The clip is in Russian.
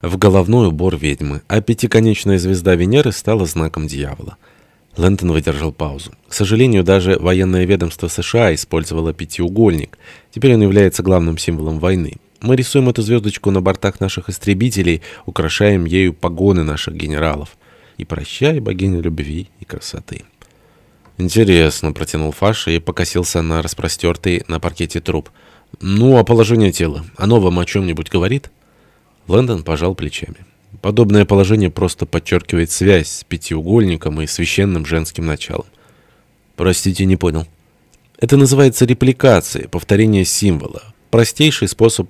в головной убор ведьмы, а пятиконечная звезда Венеры стала знаком дьявола. Лэнтон выдержал паузу. К сожалению, даже военное ведомство США использовало пятиугольник. Теперь он является главным символом войны. Мы рисуем эту звездочку на бортах наших истребителей, украшаем ею погоны наших генералов. И прощай, богиня любви и красоты. «Интересно», — протянул Фаша и покосился на распростертый на паркете труп. «Ну, а положение тела? Оно вам о чем-нибудь говорит?» Лэндон пожал плечами. Подобное положение просто подчеркивает связь с пятиугольником и священным женским началом. Простите, не понял. Это называется репликацией, повторение символа. Простейший способ